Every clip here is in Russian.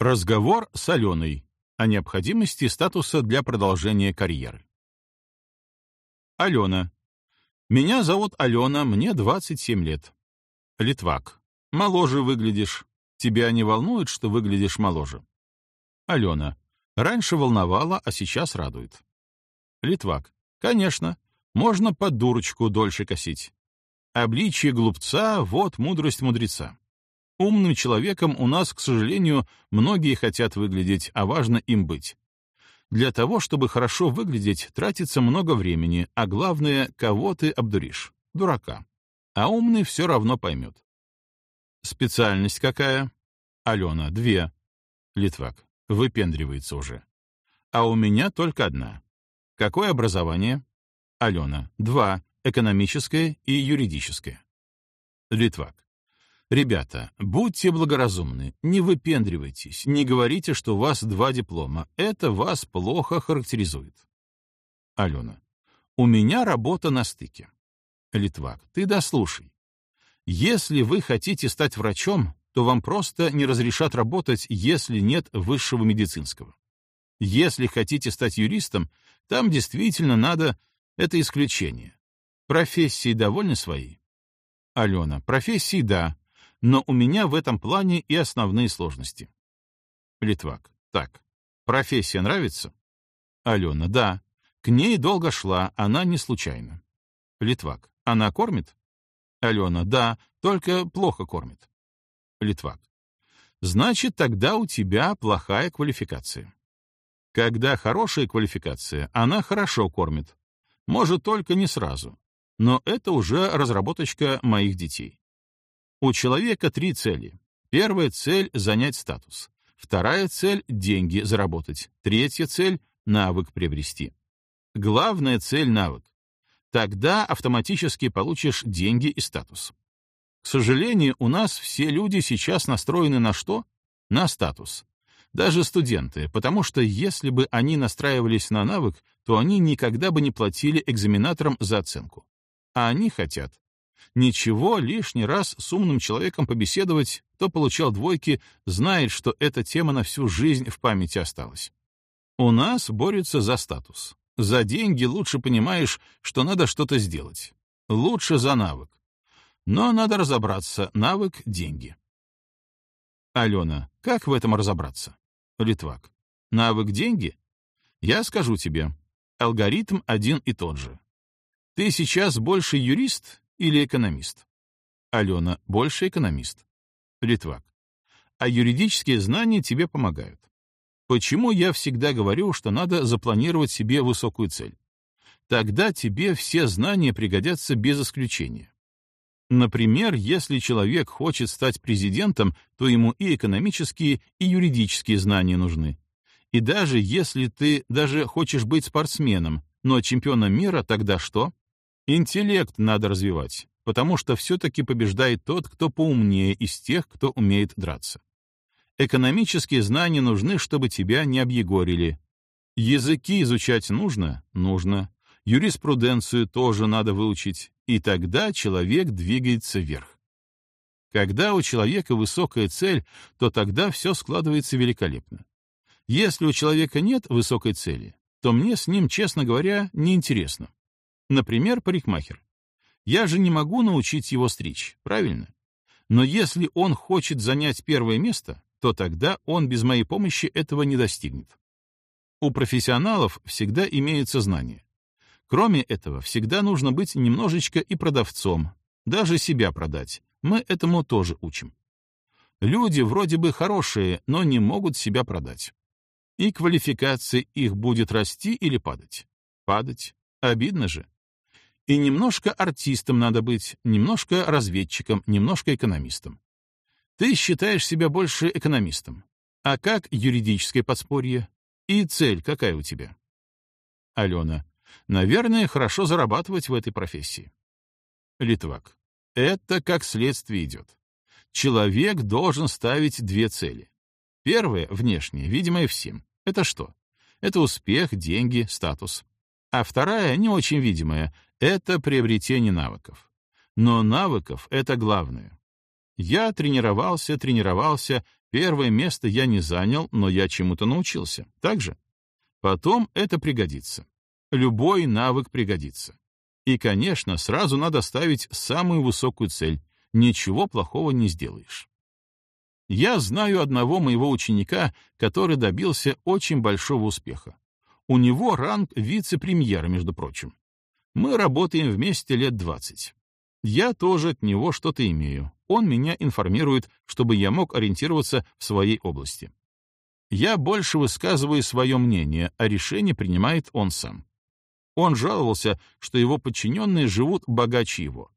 Разговор с Аленой о необходимости статуса для продолжения карьеры. Алена. Меня зовут Алена, мне 27 лет. Литвак. Моложе выглядишь. Тебя не волнует, что выглядишь моложе? Алена. Раньше волновало, а сейчас радует. Литвак. Конечно. Можно под дурочку дольше косить. Обличие глупца — вот мудрость мудреца. Умным человеком у нас, к сожалению, многие хотят выглядеть, а важно им быть. Для того, чтобы хорошо выглядеть, тратится много времени, а главное, кого ты обдуришь? Дурака. А умный все равно поймет. Специальность какая? Алена, две. Литвак, выпендривается уже. А у меня только одна. Какое образование? Алена, два. Экономическое и юридическое. Литвак. Ребята, будьте благоразумны, не выпендривайтесь, не говорите, что у вас два диплома. Это вас плохо характеризует. Алена. У меня работа на стыке. Литвак. Ты дослушай. Если вы хотите стать врачом, то вам просто не разрешат работать, если нет высшего медицинского. Если хотите стать юристом, там действительно надо... Это исключение. Профессии довольны своей? Алена. Профессии — да, но у меня в этом плане и основные сложности. Литвак. Так, профессия нравится? Алена. Да. К ней долго шла, она не случайно. Литвак. Она кормит? Алена. Да, только плохо кормит. Литвак. Значит, тогда у тебя плохая квалификация. Когда хорошая квалификация, она хорошо кормит. Может, только не сразу. Но это уже разработочка моих детей. У человека три цели. Первая цель — занять статус. Вторая цель — деньги заработать. Третья цель — навык приобрести. Главная цель — навык. Тогда автоматически получишь деньги и статус. К сожалению, у нас все люди сейчас настроены на что? На статус. Даже студенты, потому что если бы они настраивались на навык, то они никогда бы не платили экзаменаторам за оценку. А они хотят Ничего, лишний раз с умным человеком побеседовать, кто получал двойки, знает, что эта тема на всю жизнь в памяти осталась. У нас борются за статус. За деньги лучше понимаешь, что надо что-то сделать. Лучше за навык. Но надо разобраться. Навык — деньги. Алена, как в этом разобраться? Литвак. Навык — деньги? Я скажу тебе. Алгоритм один и тот же. Ты сейчас больше юрист или экономист? Алена, больше экономист. Литвак. А юридические знания тебе помогают. Почему я всегда говорю, что надо запланировать себе высокую цель? Тогда тебе все знания пригодятся без исключения. Например, если человек хочет стать президентом, то ему и экономические, и юридические знания нужны. И даже если ты даже хочешь быть спортсменом, но чемпионом мира, тогда что? Интеллект надо развивать, потому что все-таки побеждает тот, кто поумнее из тех, кто умеет драться. Экономические знания нужны, чтобы тебя не объегорили. Языки изучать нужно? Нужно. Юриспруденцию тоже надо выучить, и тогда человек двигается вверх. Когда у человека высокая цель, то тогда все складывается великолепно. Если у человека нет высокой цели, то мне с ним, честно говоря, неинтересно. Например, парикмахер. Я же не могу научить его стричь, правильно? Но если он хочет занять первое место, то тогда он без моей помощи этого не достигнет. У профессионалов всегда имеются знания. Кроме этого, всегда нужно быть немножечко и продавцом, даже себя продать. Мы этому тоже учим. Люди вроде бы хорошие, но не могут себя продать. И квалификация их будет расти или падать? Падать. Обидно же. И немножко артистом надо быть, немножко разведчиком, немножко экономистом. Ты считаешь себя больше экономистом. А как юридическое подспорье? И цель какая у тебя? Алена. Наверное, хорошо зарабатывать в этой профессии. Литвак. Это как следствие идет. Человек должен ставить две цели. Первая, внешняя, видимая всем. Это что? Это успех, деньги, статус. А вторая, не очень видимая, это приобретение навыков. Но навыков — это главное. Я тренировался, тренировался, Первое место я не занял, но я чему-то научился. Так же? Потом это пригодится. Любой навык пригодится. И, конечно, сразу надо ставить самую высокую цель. Ничего плохого не сделаешь. Я знаю одного моего ученика, который добился очень большого успеха. У него ранг вице-премьера, между прочим. Мы работаем вместе лет 20. Я тоже от него что-то имею. Он меня информирует, чтобы я мог ориентироваться в своей области. Я больше высказываю свое мнение, а решение принимает он сам. Он жаловался, что его подчиненные живут богаче его.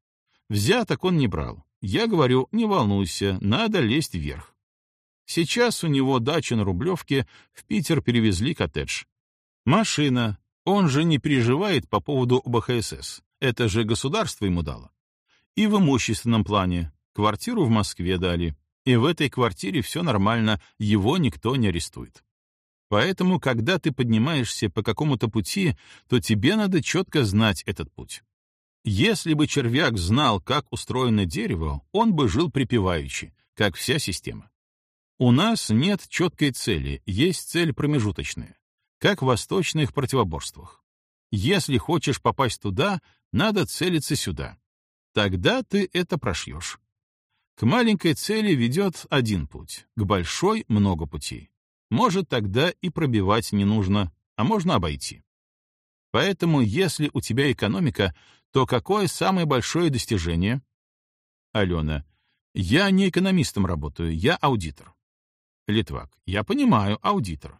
Взяток он не брал. Я говорю, не волнуйся, надо лезть вверх. Сейчас у него дача на Рублевке, в Питер перевезли коттедж. Машина. Он же не переживает по поводу ОБХСС. Это же государство ему дало. И в имущественном плане. Квартиру в Москве дали. И в этой квартире все нормально, его никто не арестует. Поэтому, когда ты поднимаешься по какому-то пути, то тебе надо четко знать этот путь. Если бы червяк знал, как устроено дерево, он бы жил припеваючи, как вся система. У нас нет четкой цели, есть цель промежуточная, как в восточных противоборствах. Если хочешь попасть туда, надо целиться сюда. Тогда ты это прошьешь. К маленькой цели ведет один путь, к большой — много путей. Может, тогда и пробивать не нужно, а можно обойти. Поэтому, если у тебя экономика, то какое самое большое достижение? Алена. Я не экономистом работаю, я аудитор. Литвак. Я понимаю, аудитор.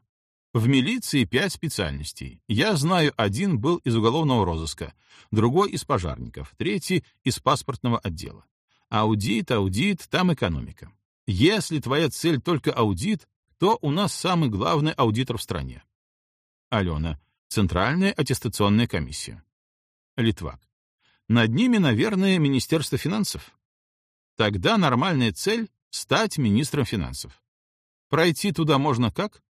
В милиции пять специальностей. Я знаю, один был из уголовного розыска, другой из пожарников, третий из паспортного отдела. Аудит, аудит, там экономика. Если твоя цель только аудит, то у нас самый главный аудитор в стране. Алена. Центральная аттестационная комиссия. Литвак. Над ними, наверное, Министерство финансов. Тогда нормальная цель — стать министром финансов. Пройти туда можно как?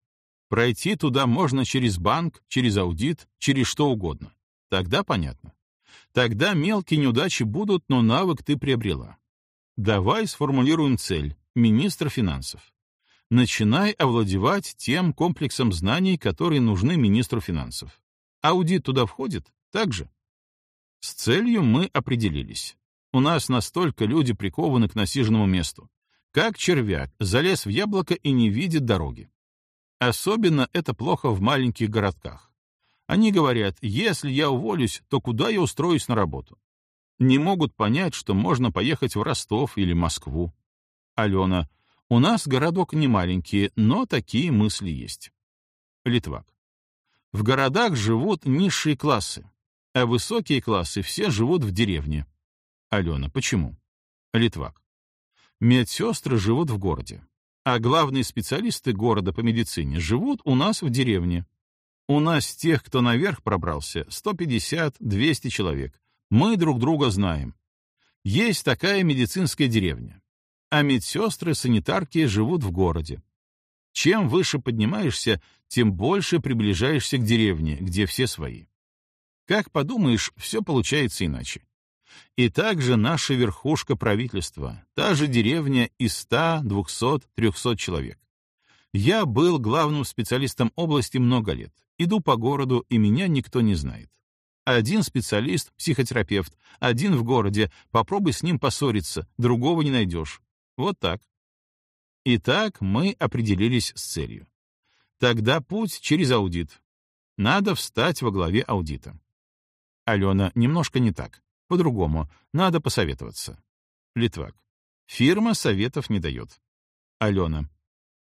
Пройти туда можно через банк, через аудит, через что угодно. Тогда понятно. Тогда мелкие неудачи будут, но навык ты приобрела. Давай сформулируем цель — министр финансов. Начинай овладевать тем комплексом знаний, которые нужны министру финансов. Аудит туда входит? Так же? С целью мы определились. У нас настолько люди прикованы к насиженному месту. Как червяк залез в яблоко и не видит дороги. Особенно это плохо в маленьких городках. Они говорят, если я уволюсь, то куда я устроюсь на работу? не могут понять, что можно поехать в Ростов или Москву. Алена, у нас городок не маленький, но такие мысли есть. Литвак. В городах живут низшие классы, а высокие классы все живут в деревне. Алена, почему? Литвак. Медсестры живут в городе, а главные специалисты города по медицине живут у нас в деревне. У нас тех, кто наверх пробрался, 150-200 человек, мы друг друга знаем. Есть такая медицинская деревня. А медсестры, санитарки живут в городе. Чем выше поднимаешься, тем больше приближаешься к деревне, где все свои. Как подумаешь, все получается иначе. И также наша верхушка правительства, та же деревня из 100, 200, 300 человек. Я был главным специалистом области много лет. Иду по городу, и меня никто не знает. Один специалист, психотерапевт, один в городе. Попробуй с ним поссориться, другого не найдешь. Вот так. Итак, мы определились с целью. Тогда путь через аудит. Надо встать во главе аудита. Алена, немножко не так. По-другому. Надо посоветоваться. Литвак. Фирма советов не дает. Алена.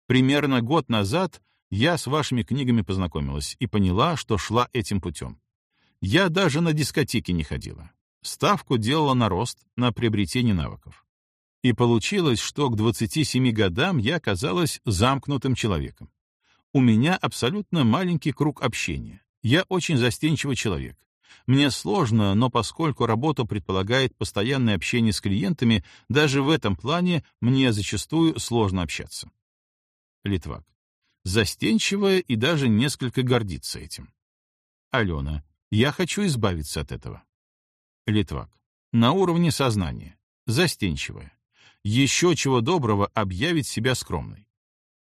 Примерно год назад я с вашими книгами познакомилась и поняла, что шла этим путем. Я даже на дискотеки не ходила. Ставку делала на рост, на приобретение навыков. И получилось, что к 27 годам я оказалась замкнутым человеком. У меня абсолютно маленький круг общения. Я очень застенчивый человек. Мне сложно, но поскольку работа предполагает постоянное общение с клиентами, даже в этом плане мне зачастую сложно общаться. Литвак. Застенчивая и даже несколько гордится этим. Алена. Я хочу избавиться от этого. Литвак. На уровне сознания. Застенчивая. Еще чего доброго объявить себя скромной.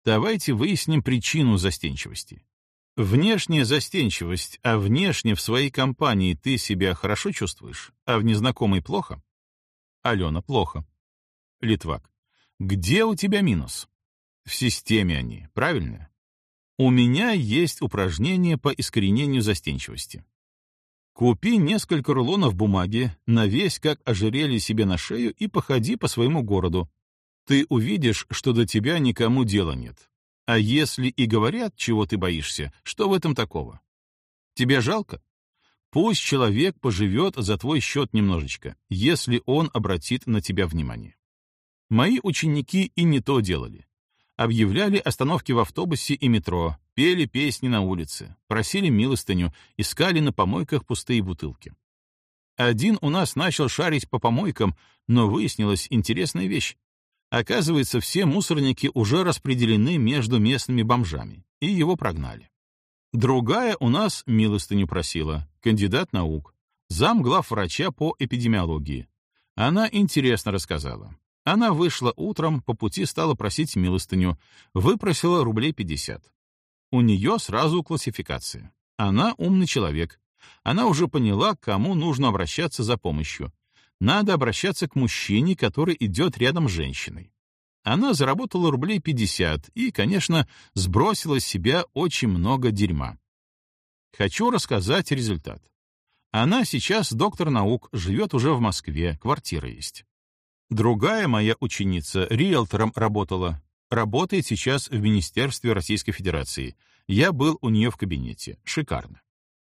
Давайте выясним причину застенчивости. Внешняя застенчивость, а внешне в своей компании ты себя хорошо чувствуешь, а в незнакомой плохо? Алена, плохо. Литвак. Где у тебя минус? В системе они, правильно? У меня есть упражнение по искоренению застенчивости. Купи несколько рулонов бумаги, навесь как ожерелье себе на шею и походи по своему городу. Ты увидишь, что до тебя никому дела нет. А если и говорят, чего ты боишься, что в этом такого? Тебе жалко? Пусть человек поживет за твой счет немножечко, если он обратит на тебя внимание. Мои ученики и не то делали. Объявляли остановки в автобусе и метро, пели песни на улице, просили милостыню, искали на помойках пустые бутылки. Один у нас начал шарить по помойкам, но выяснилась интересная вещь. Оказывается, все мусорники уже распределены между местными бомжами, и его прогнали. Другая у нас милостыню просила, кандидат наук, зам глав врача по эпидемиологии. Она интересно рассказала. Она вышла утром, по пути стала просить милостыню, выпросила рублей 50. У нее сразу классификация. Она умный человек. Она уже поняла, к кому нужно обращаться за помощью. Надо обращаться к мужчине, который идет рядом с женщиной. Она заработала рублей 50 и, конечно, сбросила с себя очень много дерьма. Хочу рассказать результат. Она сейчас доктор наук, живет уже в Москве, квартира есть. Другая моя ученица риэлтором работала. Работает сейчас в Министерстве Российской Федерации. Я был у нее в кабинете. Шикарно.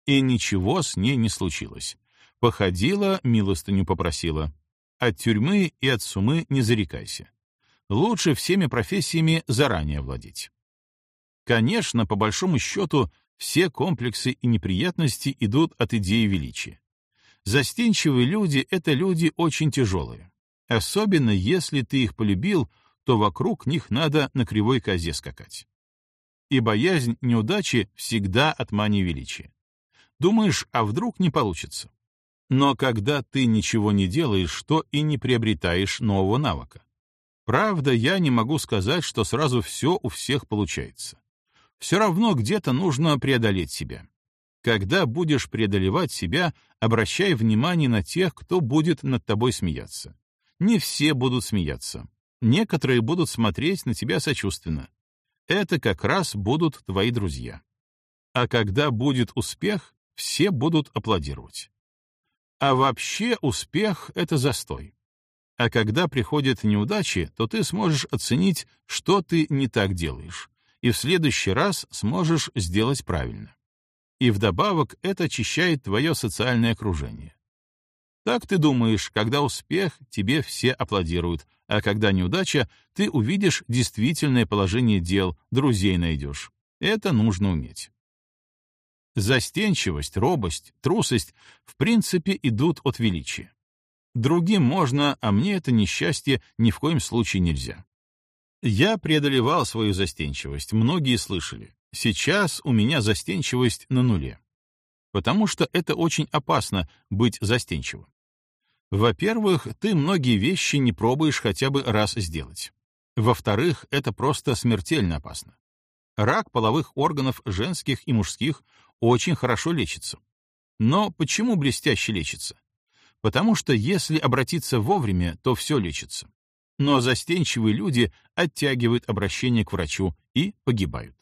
И ничего с ней не случилось. Походила, милостыню попросила. От тюрьмы и от сумы не зарекайся. Лучше всеми профессиями заранее владеть. Конечно, по большому счету, все комплексы и неприятности идут от идеи величия. Застенчивые люди — это люди очень тяжелые. Особенно если ты их полюбил, то вокруг них надо на кривой козе скакать. И боязнь неудачи всегда от мании величия. Думаешь, а вдруг не получится? Но когда ты ничего не делаешь, то и не приобретаешь нового навыка. Правда, я не могу сказать, что сразу все у всех получается. Все равно где-то нужно преодолеть себя. Когда будешь преодолевать себя, обращай внимание на тех, кто будет над тобой смеяться. Не все будут смеяться. Некоторые будут смотреть на тебя сочувственно. Это как раз будут твои друзья. А когда будет успех, все будут аплодировать. А вообще успех — это застой. А когда приходят неудачи, то ты сможешь оценить, что ты не так делаешь, и в следующий раз сможешь сделать правильно. И вдобавок это очищает твое социальное окружение. Так ты думаешь, когда успех, тебе все аплодируют, а когда неудача, ты увидишь действительное положение дел, друзей найдешь. Это нужно уметь. Застенчивость, робость, трусость в принципе идут от величия. Другим можно, а мне это несчастье ни в коем случае нельзя. Я преодолевал свою застенчивость, многие слышали. Сейчас у меня застенчивость на нуле. Потому что это очень опасно — быть застенчивым. Во-первых, ты многие вещи не пробуешь хотя бы раз сделать. Во-вторых, это просто смертельно опасно. Рак половых органов женских и мужских очень хорошо лечится. Но почему блестяще лечится? Потому что если обратиться вовремя, то все лечится. Но застенчивые люди оттягивают обращение к врачу и погибают.